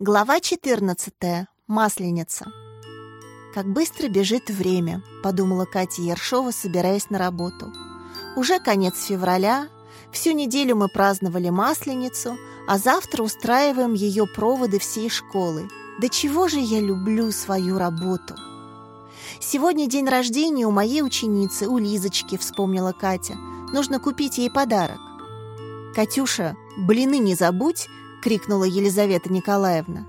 Глава 14. Масленица. «Как быстро бежит время», — подумала Катя Ершова, собираясь на работу. «Уже конец февраля, всю неделю мы праздновали Масленицу, а завтра устраиваем ее проводы всей школы. Да чего же я люблю свою работу!» «Сегодня день рождения у моей ученицы, у Лизочки», — вспомнила Катя. «Нужно купить ей подарок». «Катюша, блины не забудь!» Крикнула Елизавета Николаевна.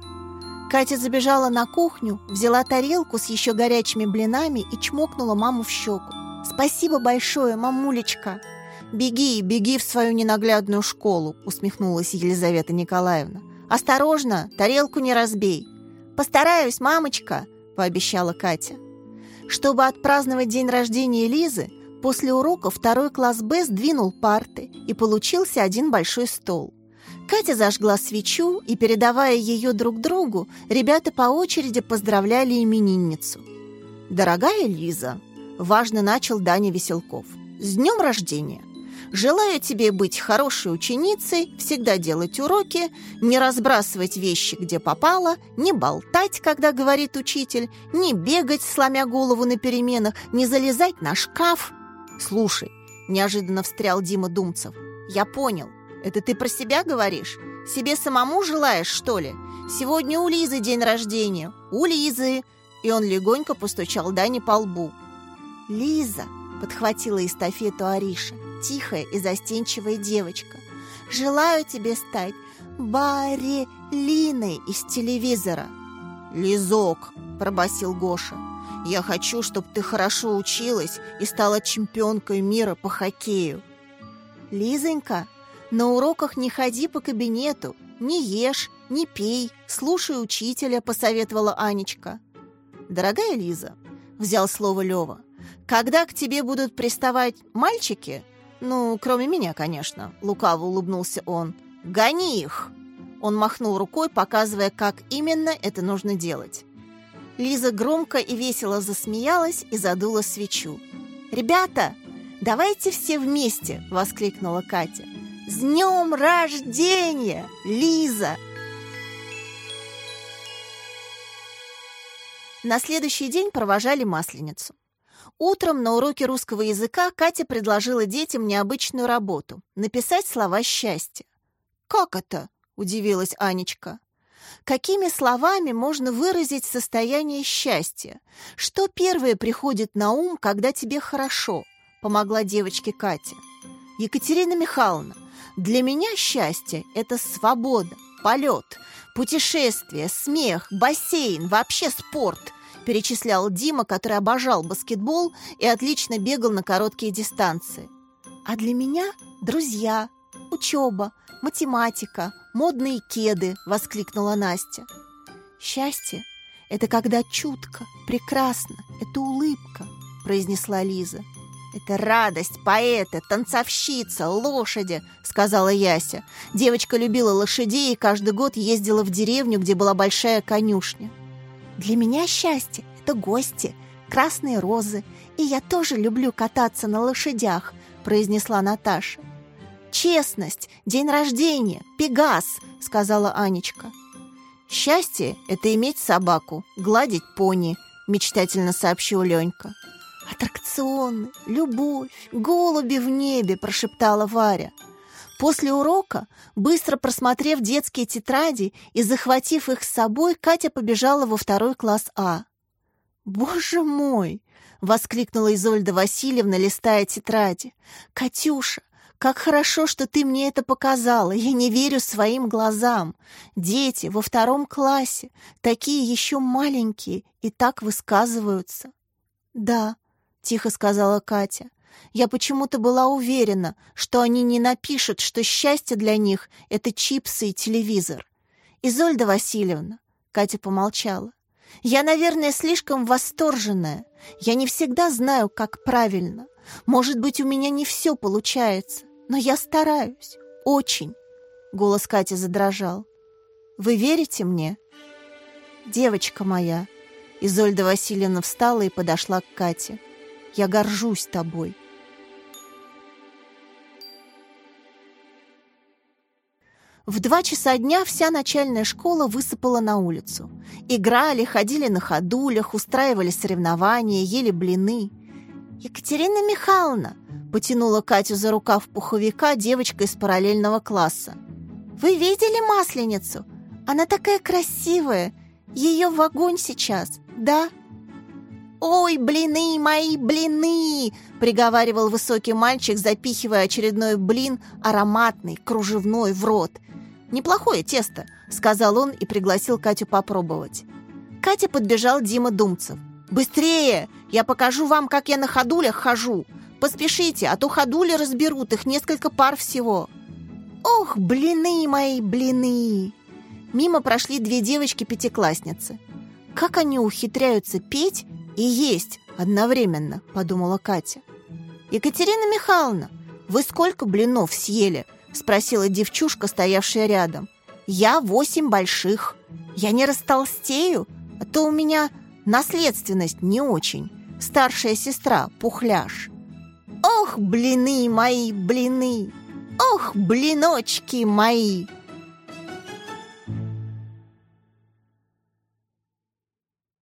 Катя забежала на кухню, взяла тарелку с еще горячими блинами и чмокнула маму в щеку. «Спасибо большое, мамулечка!» «Беги, беги в свою ненаглядную школу», — усмехнулась Елизавета Николаевна. «Осторожно, тарелку не разбей». «Постараюсь, мамочка», — пообещала Катя. Чтобы отпраздновать день рождения Лизы, после урока второй класс Б сдвинул парты, и получился один большой стол. Катя зажгла свечу, и, передавая ее друг другу, ребята по очереди поздравляли именинницу. «Дорогая Лиза», — важно начал Даня Веселков, — «с днем рождения! Желаю тебе быть хорошей ученицей, всегда делать уроки, не разбрасывать вещи, где попало, не болтать, когда говорит учитель, не бегать, сломя голову на переменах, не залезать на шкаф». «Слушай», — неожиданно встрял Дима Думцев, — «я понял, это ты про себя говоришь? Себе самому желаешь, что ли? Сегодня у Лизы день рождения. У Лизы!» И он легонько постучал Дане по лбу. «Лиза!» — подхватила эстафету Ариша, тихая и застенчивая девочка. «Желаю тебе стать Барелиной из телевизора!» «Лизок!» — пробасил Гоша. «Я хочу, чтобы ты хорошо училась и стала чемпионкой мира по хоккею!» «Лизонька!» На уроках не ходи по кабинету, не ешь, не пей, слушай учителя», — посоветовала Анечка. «Дорогая Лиза», — взял слово Лева, «когда к тебе будут приставать мальчики, ну, кроме меня, конечно», — лукаво улыбнулся он, «гони их!» Он махнул рукой, показывая, как именно это нужно делать. Лиза громко и весело засмеялась и задула свечу. «Ребята, давайте все вместе!» — воскликнула Катя. С днем рождения, Лиза! На следующий день провожали Масленицу. Утром на уроке русского языка Катя предложила детям необычную работу — написать слова счастья. «Как это?» — удивилась Анечка. Какими словами можно выразить состояние счастья? Что первое приходит на ум, когда тебе хорошо? Помогла девочке Катя. Екатерина Михайловна, для меня счастье – это свобода, полет, путешествие, смех, бассейн, вообще спорт – перечислял Дима, который обожал баскетбол и отлично бегал на короткие дистанции. А для меня – друзья, учеба, математика, модные кеды, воскликнула Настя. Счастье – это когда чутко, прекрасно, это улыбка, произнесла Лиза. «Это радость, поэты, танцовщица, лошади», — сказала Яся. Девочка любила лошадей и каждый год ездила в деревню, где была большая конюшня. «Для меня счастье — это гости, красные розы, и я тоже люблю кататься на лошадях», — произнесла Наташа. «Честность, день рождения, пегас», — сказала Анечка. «Счастье — это иметь собаку, гладить пони», — мечтательно сообщил Ленька. «Аттракционы, любовь, голуби в небе!» – прошептала Варя. После урока, быстро просмотрев детские тетради и захватив их с собой, Катя побежала во второй класс А. «Боже мой!» — воскликнула Изольда Васильевна, листая тетради. «Катюша, как хорошо, что ты мне это показала. Я не верю своим глазам. Дети во втором классе, такие еще маленькие, и так высказываются». «Да», тихо сказала Катя. Я почему-то была уверена, что они не напишут, что счастье для них — это чипсы и телевизор. Изольда Васильевна, Катя помолчала, я, наверное, слишком восторженная. Я не всегда знаю, как правильно. Может быть, у меня не все получается, но я стараюсь. Очень. Голос Кати задрожал. Вы верите мне? Девочка моя. Изольда Васильевна встала и подошла к Кате. Я горжусь тобой. В два часа дня вся начальная школа высыпала на улицу. Играли, ходили на ходулях, устраивали соревнования, ели блины. «Екатерина Михайловна!» — потянула Катю за рукав пуховика девочка из параллельного класса. «Вы видели Масленицу? Она такая красивая! Ее в огонь сейчас, да?» «Ой, блины мои, блины!» — приговаривал высокий мальчик, запихивая очередной блин, ароматный, кружевной, в рот. «Неплохое тесто», — сказал он и пригласил Катю попробовать. Катя подбежал Дима Думцев. «Быстрее! Я покажу вам, как я на ходулях хожу! Поспешите, а то ходули разберут, их несколько пар всего!» «Ох, блины мои, блины!» Мимо прошли две девочки-пятиклассницы. Как они ухитряются петь и есть одновременно, подумала Катя. Екатерина Михайловна, вы сколько блинов съели? Спросила девчушка, стоявшая рядом. Я восемь больших. Я не растолстею, а то у меня наследственность не очень. Старшая сестра, пухляш. Ох, блины мои, блины! Ох, блиночки мои!